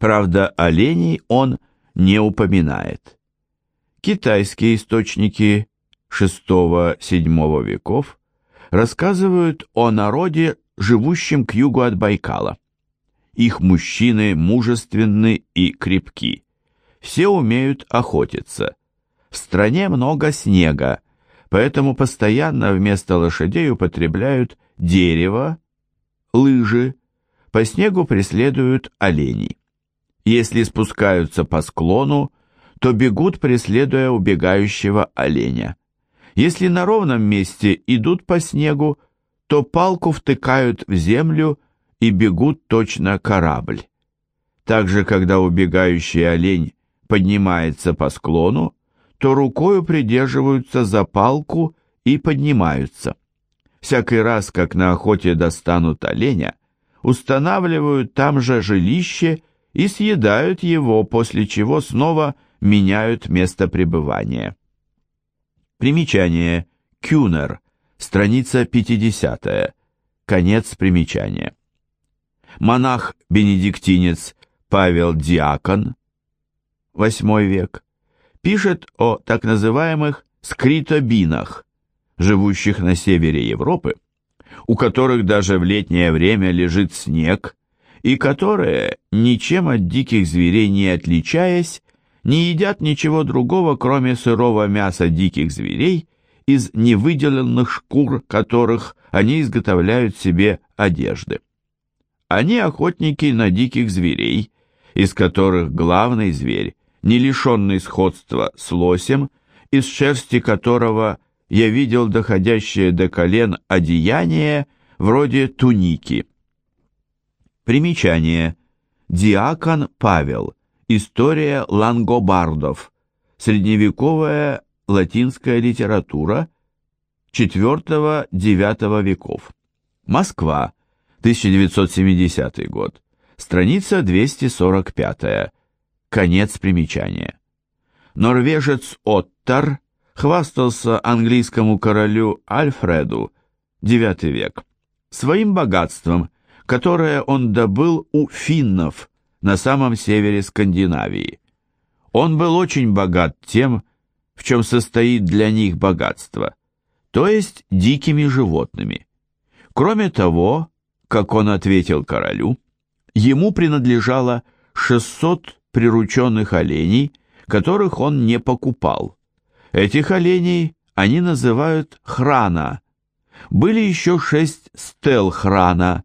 Правда, оленей он не упоминает. Китайские источники VI-VII веков рассказывают о народе, живущем к югу от Байкала. Их мужчины мужественны и крепки. Все умеют охотиться. В стране много снега, поэтому постоянно вместо лошадей употребляют дерево, лыжи, по снегу преследуют оленей. Если спускаются по склону, то бегут, преследуя убегающего оленя. Если на ровном месте идут по снегу, то палку втыкают в землю и бегут точно корабль. Также, когда убегающий олень поднимается по склону, то рукою придерживаются за палку и поднимаются. Всякий раз, как на охоте достанут оленя, устанавливают там же жилище и съедают его, после чего снова меняют место пребывания. Примечание. Кюнер. Страница 50. Конец примечания. Монах-бенедиктинец Павел Диакон, 8 век, пишет о так называемых скритобинах, живущих на севере Европы, у которых даже в летнее время лежит снег, и которые, ничем от диких зверей не отличаясь, не едят ничего другого, кроме сырого мяса диких зверей, из невыделенных шкур которых они изготовляют себе одежды. Они охотники на диких зверей, из которых главный зверь, не лишенный сходства с лосем, из шерсти которого я видел доходящее до колен одеяние вроде туники. Примечание. Диакон Павел. История лангобардов. Средневековая латинская литература IV-IX веков. Москва. 1970 год. Страница 245. Конец примечания. Норвежец Оттар хвастался английскому королю Альфреду, IX век, своим богатством, которое он добыл у финнов на самом севере Скандинавии. Он был очень богат тем, в чем состоит для них богатство, то есть дикими животными. Кроме того, как он ответил королю, ему принадлежало 600 прирученных оленей, которых он не покупал. Этих оленей они называют храна. Были еще шесть стел храна.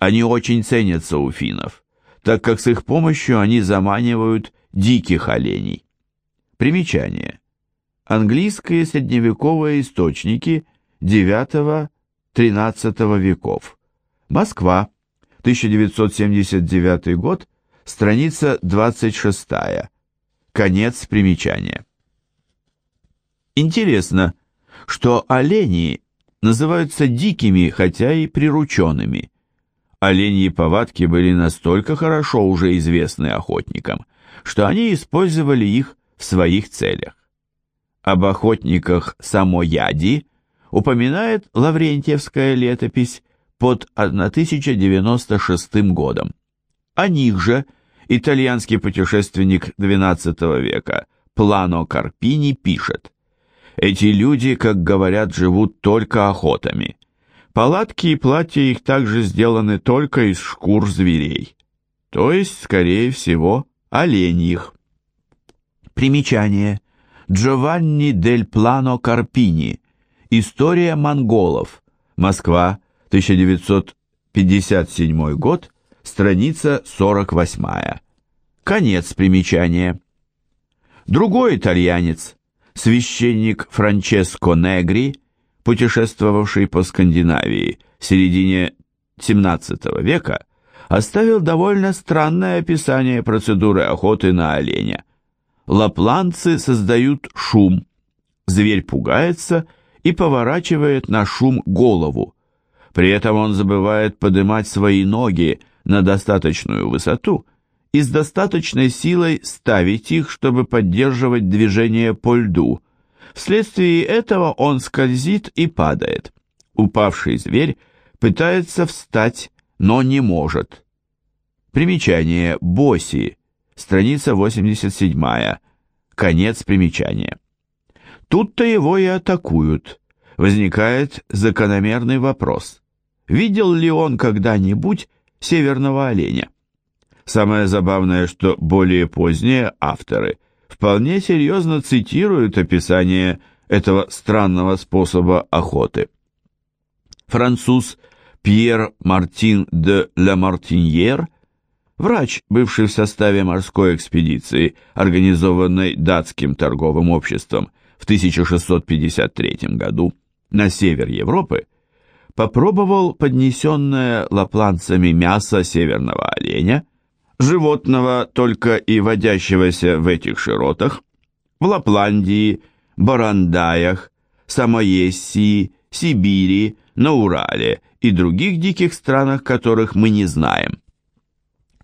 Они очень ценятся у финнов, так как с их помощью они заманивают диких оленей. Примечание. Английские средневековые источники IX-XIII веков. Москва, 1979 год, страница 26. Конец примечания. Интересно, что олени называются дикими, хотя и прирученными. Оленьи повадки были настолько хорошо уже известны охотникам, что они использовали их в своих целях. Об охотниках самояди упоминает Лаврентьевская летопись под 1096 годом. О них же итальянский путешественник XII века Плано Карпини пишет «Эти люди, как говорят, живут только охотами. Палатки и платья их также сделаны только из шкур зверей, то есть, скорее всего, оленьих». Примечание. Джованни дель Плано Карпини. История монголов. Москва, 1957 год, страница 48. Конец примечания. Другой итальянец, священник Франческо Негри, путешествовавший по Скандинавии в середине XVII века, оставил довольно странное описание процедуры охоты на оленя. Лапланцы создают шум. Зверь пугается и поворачивает на шум голову. При этом он забывает поднимать свои ноги на достаточную высоту и с достаточной силой ставить их, чтобы поддерживать движение по льду. Вследствие этого он скользит и падает. Упавший зверь пытается встать, но не может. Примечание Боси, страница 87, конец примечания. Тут-то его и атакуют. Возникает закономерный вопрос. Видел ли он когда-нибудь северного оленя? Самое забавное, что более поздние авторы вполне серьезно цитируют описание этого странного способа охоты. Француз Пьер Мартин де Ламартиньер, врач, бывший в составе морской экспедиции, организованной датским торговым обществом в 1653 году на север Европы, попробовал поднесенное лапланцами мясо северного оленя, животного только и водящегося в этих широтах, в Лапландии, Барандаях, Самоессии, Сибири, на Урале и других диких странах, которых мы не знаем.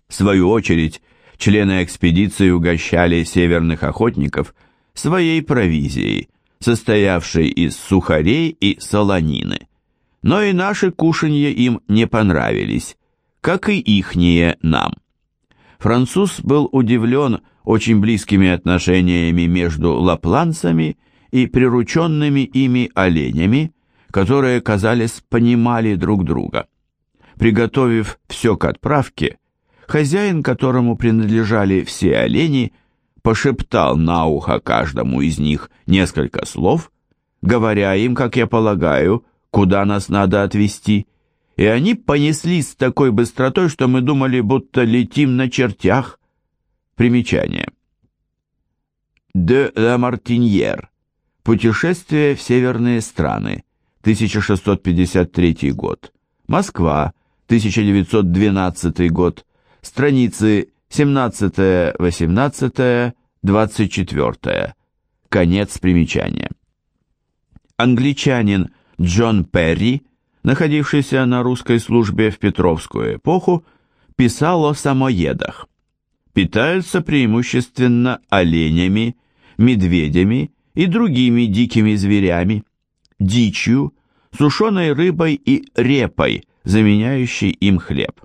В свою очередь, члены экспедиции угощали северных охотников своей провизией, состоявшей из сухарей и солонины. Но и наши кушанья им не понравились, как и ихние нам. Француз был удивлен очень близкими отношениями между лапланцами и прирученными ими оленями, которые, казались, понимали друг друга. Приготовив все к отправке, хозяин, которому принадлежали все олени, пошептал на ухо каждому из них несколько слов, говоря им, как я полагаю, куда нас надо отвезти, и они понеслись с такой быстротой, что мы думали, будто летим на чертях. Примечание. Де ла Мартиньер. Путешествие в северные страны. 1653 год. Москва, 1912 год. Страницы 17, 18, 24. Конец примечания. Англичанин Джон Перри, находившийся на русской службе в Петровскую эпоху, писал о самоедах. Питаются преимущественно оленями, медведями и другими дикими зверями, дичью, сушеной рыбой и репой, заменяющей им хлеб.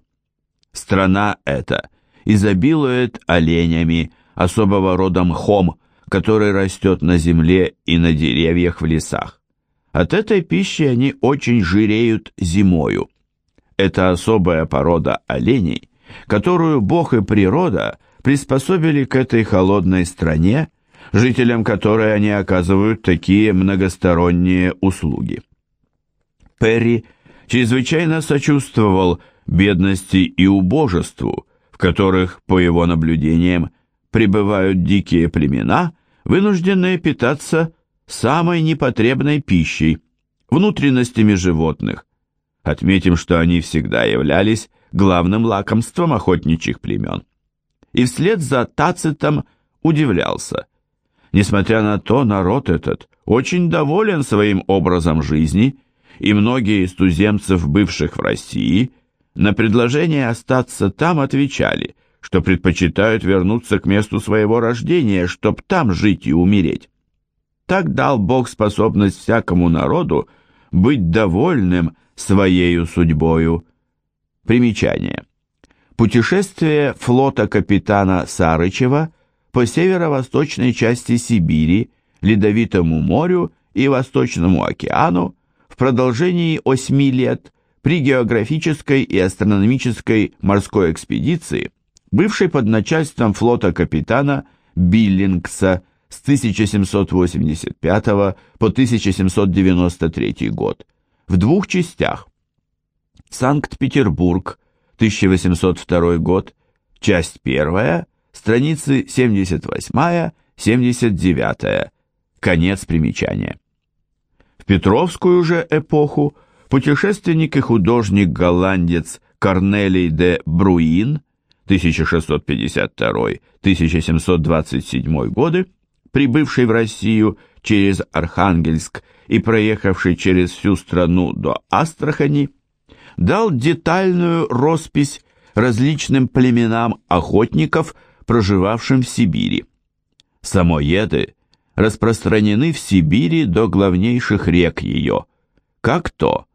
Страна эта изобилует оленями, особого рода мхом, который растет на земле и на деревьях в лесах. От этой пищи они очень жиреют зимою. Это особая порода оленей, которую Бог и природа приспособили к этой холодной стране, жителям которой они оказывают такие многосторонние услуги. Перри чрезвычайно сочувствовал бедности и убожеству, в которых, по его наблюдениям, пребывают дикие племена, вынужденные питаться самой непотребной пищей, внутренностями животных. Отметим, что они всегда являлись главным лакомством охотничьих племен. И вслед за Тацитом удивлялся. Несмотря на то, народ этот очень доволен своим образом жизни – и многие из туземцев, бывших в России, на предложение остаться там отвечали, что предпочитают вернуться к месту своего рождения, чтоб там жить и умереть. Так дал Бог способность всякому народу быть довольным своею судьбою. Примечание. Путешествие флота капитана Сарычева по северо-восточной части Сибири, Ледовитому морю и Восточному океану в продолжении восьми лет при географической и астрономической морской экспедиции, бывшей под начальством флота капитана Биллингса с 1785 по 1793 год, в двух частях. Санкт-Петербург, 1802 год, часть первая, страницы 78-79, конец примечания. В Петровскую же эпоху путешественник и художник-голландец Корнелий де Бруин 1652-1727 годы, прибывший в Россию через Архангельск и проехавший через всю страну до Астрахани, дал детальную роспись различным племенам охотников, проживавшим в Сибири. Самоеды распространены в Сибири до главнейших рек ее, как то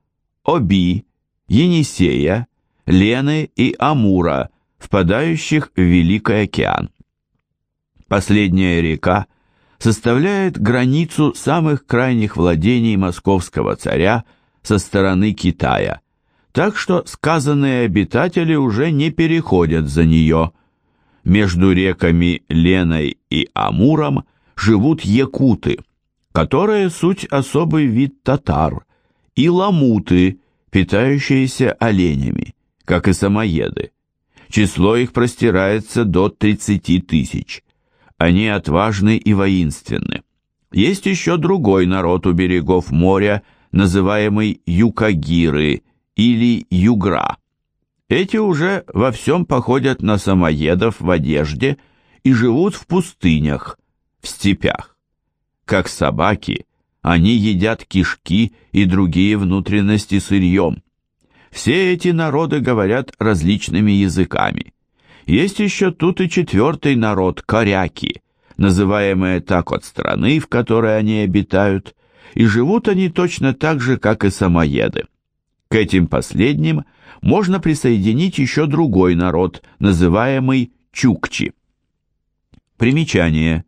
Оби, Енисея, Лены и Амура впадающих в Великий океан. Последняя река составляет границу самых крайних владений московского царя со стороны Китая, так что сказанные обитатели уже не переходят за нее. Между реками Леной и Амуром живут якуты, которые суть особый вид татар, и ламуты, питающиеся оленями, как и самоеды. Число их простирается до 30 тысяч. Они отважны и воинственны. Есть еще другой народ у берегов моря, называемый юкагиры или югра. Эти уже во всем походят на самоедов в одежде и живут в пустынях, в степях. Как собаки, они едят кишки и другие внутренности сырьем. Все эти народы говорят различными языками. Есть еще тут и четвертый народ – коряки, называемые так от страны, в которой они обитают, и живут они точно так же, как и самоеды. К этим последним можно присоединить еще другой народ, называемый чукчи. Примечание.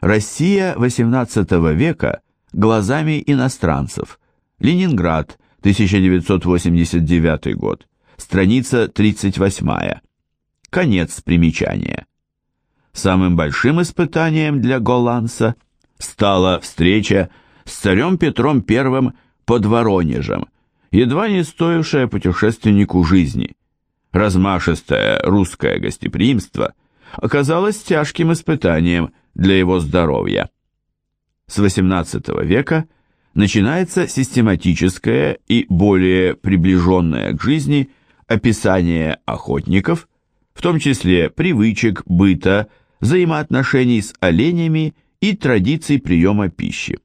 Россия XVIII века глазами иностранцев. Ленинград, 1989 год. Страница 38. Конец примечания. Самым большим испытанием для голландца стала встреча с царем Петром I под Воронежем, едва не стоившая путешественнику жизни. Размашистое русское гостеприимство оказалось тяжким испытанием для его здоровья. С XVIII века начинается систематическое и более приближенное к жизни описание охотников, в том числе привычек, быта, взаимоотношений с оленями и традиций приема пищи.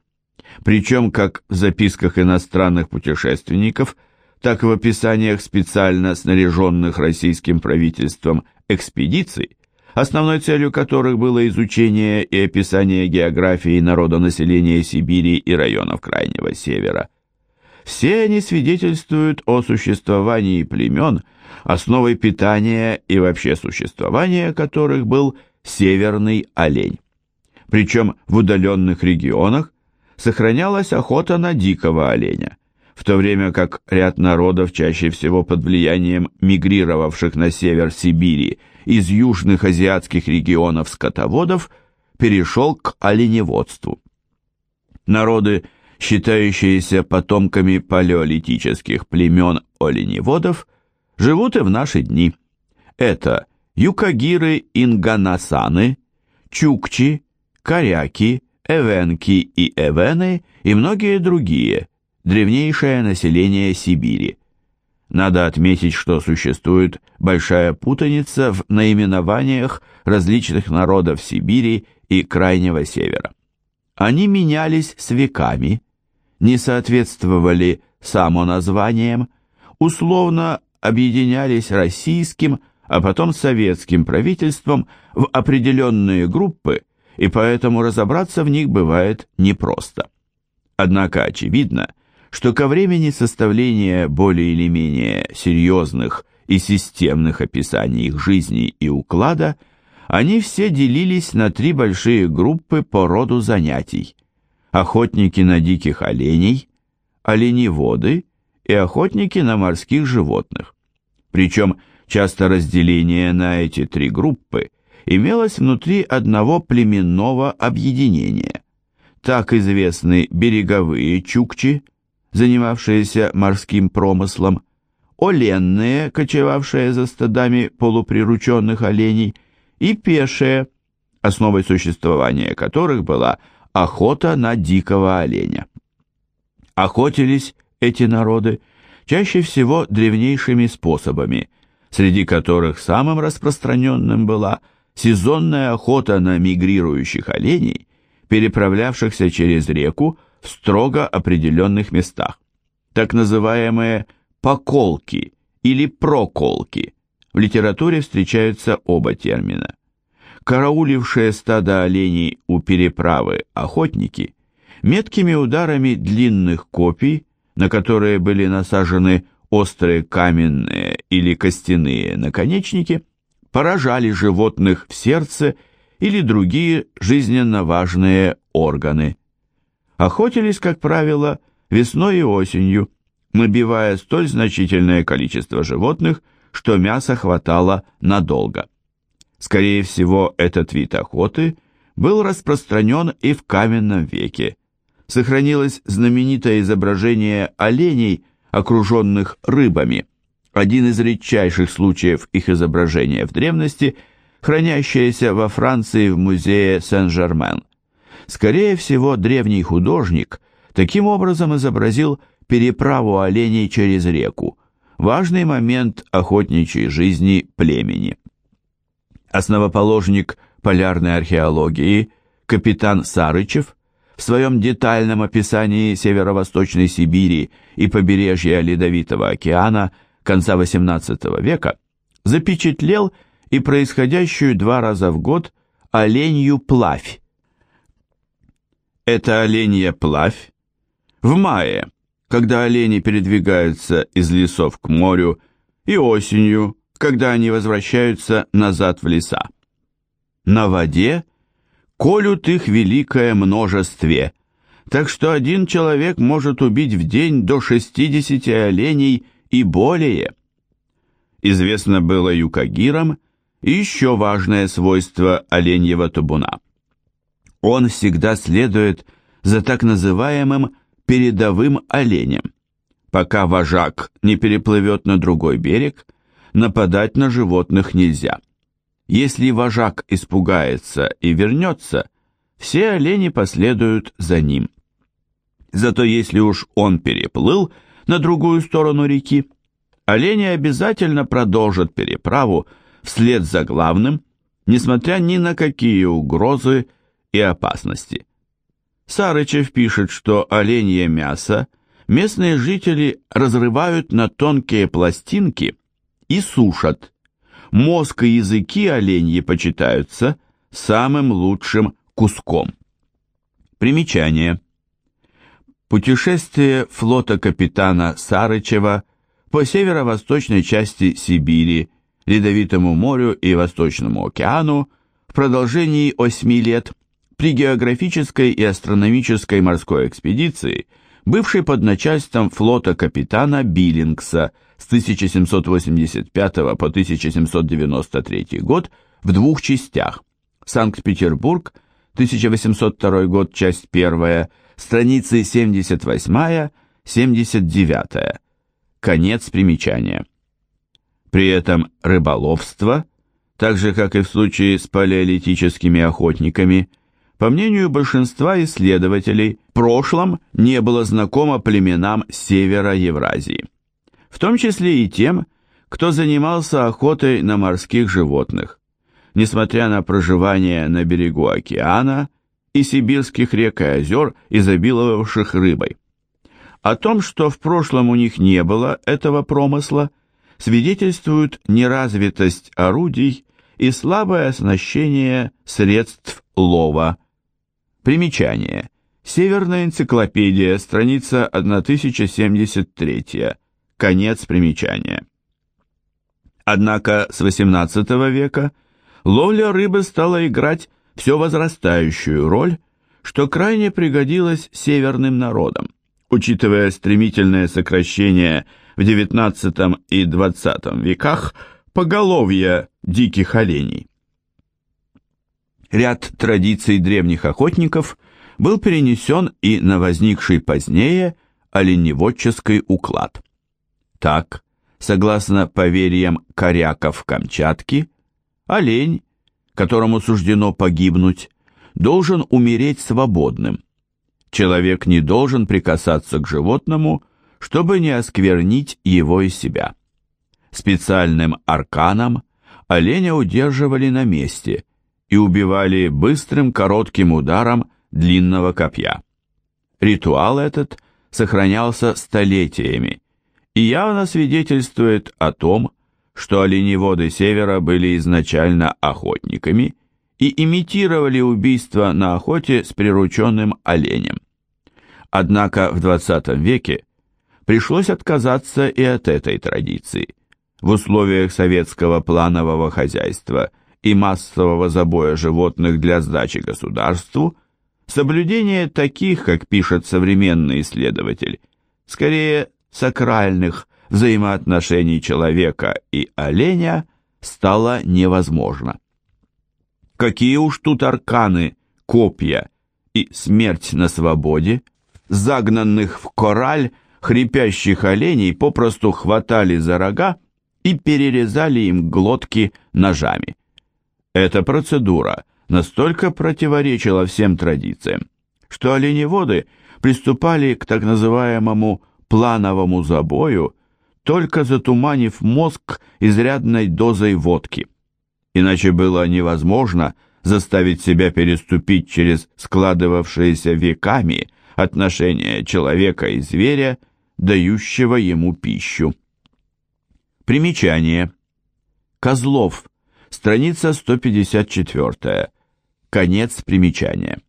Причем как в записках иностранных путешественников, так и в описаниях специально снаряженных российским правительством экспедиций основной целью которых было изучение и описание географии народонаселения Сибири и районов Крайнего Севера. Все они свидетельствуют о существовании племен, основой питания и вообще существования которых был северный олень. Причем в удаленных регионах сохранялась охота на дикого оленя, в то время как ряд народов, чаще всего под влиянием мигрировавших на север Сибири из южных азиатских регионов скотоводов перешел к оленеводству. Народы, считающиеся потомками палеолитических племен оленеводов, живут и в наши дни. Это юкагиры-инганасаны, чукчи, коряки, эвенки и эвены и многие другие, древнейшее население Сибири. Надо отметить, что существует большая путаница в наименованиях различных народов Сибири и Крайнего Севера. Они менялись с веками, не соответствовали самоназваниям, условно объединялись российским, а потом советским правительством в определенные группы, и поэтому разобраться в них бывает непросто. Однако очевидно, что ко времени составления более или менее серьезных и системных описаний их жизни и уклада они все делились на три большие группы по роду занятий. Охотники на диких оленей, оленеводы и охотники на морских животных. Причем часто разделение на эти три группы имелось внутри одного племенного объединения. Так известны береговые чукчи – занимавшиеся морским промыслом, оленные, кочевавшие за стадами полуприрученных оленей, и пешие, основой существования которых была охота на дикого оленя. Охотились эти народы чаще всего древнейшими способами, среди которых самым распространенным была сезонная охота на мигрирующих оленей, переправлявшихся через реку в строго определенных местах, так называемые поколки или проколки. В литературе встречаются оба термина. Караулившие стадо оленей у переправы охотники меткими ударами длинных копий, на которые были насажены острые каменные или костяные наконечники, поражали животных в сердце или другие жизненно важные органы. Охотились, как правило, весной и осенью, набивая столь значительное количество животных, что мяса хватало надолго. Скорее всего, этот вид охоты был распространен и в каменном веке. Сохранилось знаменитое изображение оленей, окруженных рыбами. Один из редчайших случаев их изображения в древности, хранящееся во Франции в музее Сен-Жермен. Скорее всего, древний художник таким образом изобразил переправу оленей через реку, важный момент охотничьей жизни племени. Основоположник полярной археологии капитан Сарычев в своем детальном описании северо-восточной Сибири и побережья Ледовитого океана конца XVIII века запечатлел и происходящую два раза в год оленью плавь. Это оленья плавь в мае, когда олени передвигаются из лесов к морю, и осенью, когда они возвращаются назад в леса. На воде колют их великое множестве, так что один человек может убить в день до 60 оленей и более. Известно было юкагирам еще важное свойство оленьего табуна. Он всегда следует за так называемым передовым оленем. Пока вожак не переплывет на другой берег, нападать на животных нельзя. Если вожак испугается и вернется, все олени последуют за ним. Зато если уж он переплыл на другую сторону реки, олени обязательно продолжат переправу вслед за главным, несмотря ни на какие угрозы и опасности. Сарычев пишет, что оленье мясо местные жители разрывают на тонкие пластинки и сушат, мозг и языки оленьи почитаются самым лучшим куском. Примечание. Путешествие флота капитана Сарычева по северо-восточной части Сибири, Ледовитому морю и Восточному океану в продолжении 8 лет при географической и астрономической морской экспедиции, бывшей под начальством флота капитана Биллингса – с 1785 по 1793 год в двух частях. Санкт-Петербург, 1802 год, часть 1, страницы 78-79. Конец примечания. При этом рыболовство, так же как и в случае с палеолитическими охотниками, по мнению большинства исследователей, в прошлом не было знакомо племенам севера Евразии в том числе и тем, кто занимался охотой на морских животных. Несмотря на проживание на берегу океана и сибирских рек и озер, изобиловавших рыбой. О том, что в прошлом у них не было этого промысла, свидетельствует неразвитость орудий и слабое оснащение средств лова. Примечание. Северная энциклопедия, страница 1073. Конец примечания. Однако с XVIII века ловля рыбы стала играть все возрастающую роль, что крайне пригодилось северным народам, учитывая стремительное сокращение в XIX и XX веках поголовья диких оленей. Ряд традиций древних охотников был перенесен и на возникший позднее оленеводческий уклад. Так, согласно поверьям коряков Камчатки, олень, которому суждено погибнуть, должен умереть свободным. Человек не должен прикасаться к животному, чтобы не осквернить его и себя. Специальным арканом оленя удерживали на месте и убивали быстрым коротким ударом длинного копья. Ритуал этот сохранялся столетиями и явно свидетельствует о том, что оленеводы Севера были изначально охотниками и имитировали убийство на охоте с прирученным оленем. Однако в 20 веке пришлось отказаться и от этой традиции. в условиях советского планового хозяйства и массового забоя животных для сдачи государству, соблюдение таких, как пишет современный исследователь, скорее сакральных взаимоотношений человека и оленя стало невозможно. Какие уж тут арканы, копья и смерть на свободе, загнанных в кораль хрипящих оленей попросту хватали за рога и перерезали им глотки ножами. Эта процедура настолько противоречила всем традициям, что оленеводы приступали к так называемому плановому забою, только затуманив мозг изрядной дозой водки. Иначе было невозможно заставить себя переступить через складывавшиеся веками отношения человека и зверя, дающего ему пищу. Примечание. Козлов. Страница 154. Конец примечания.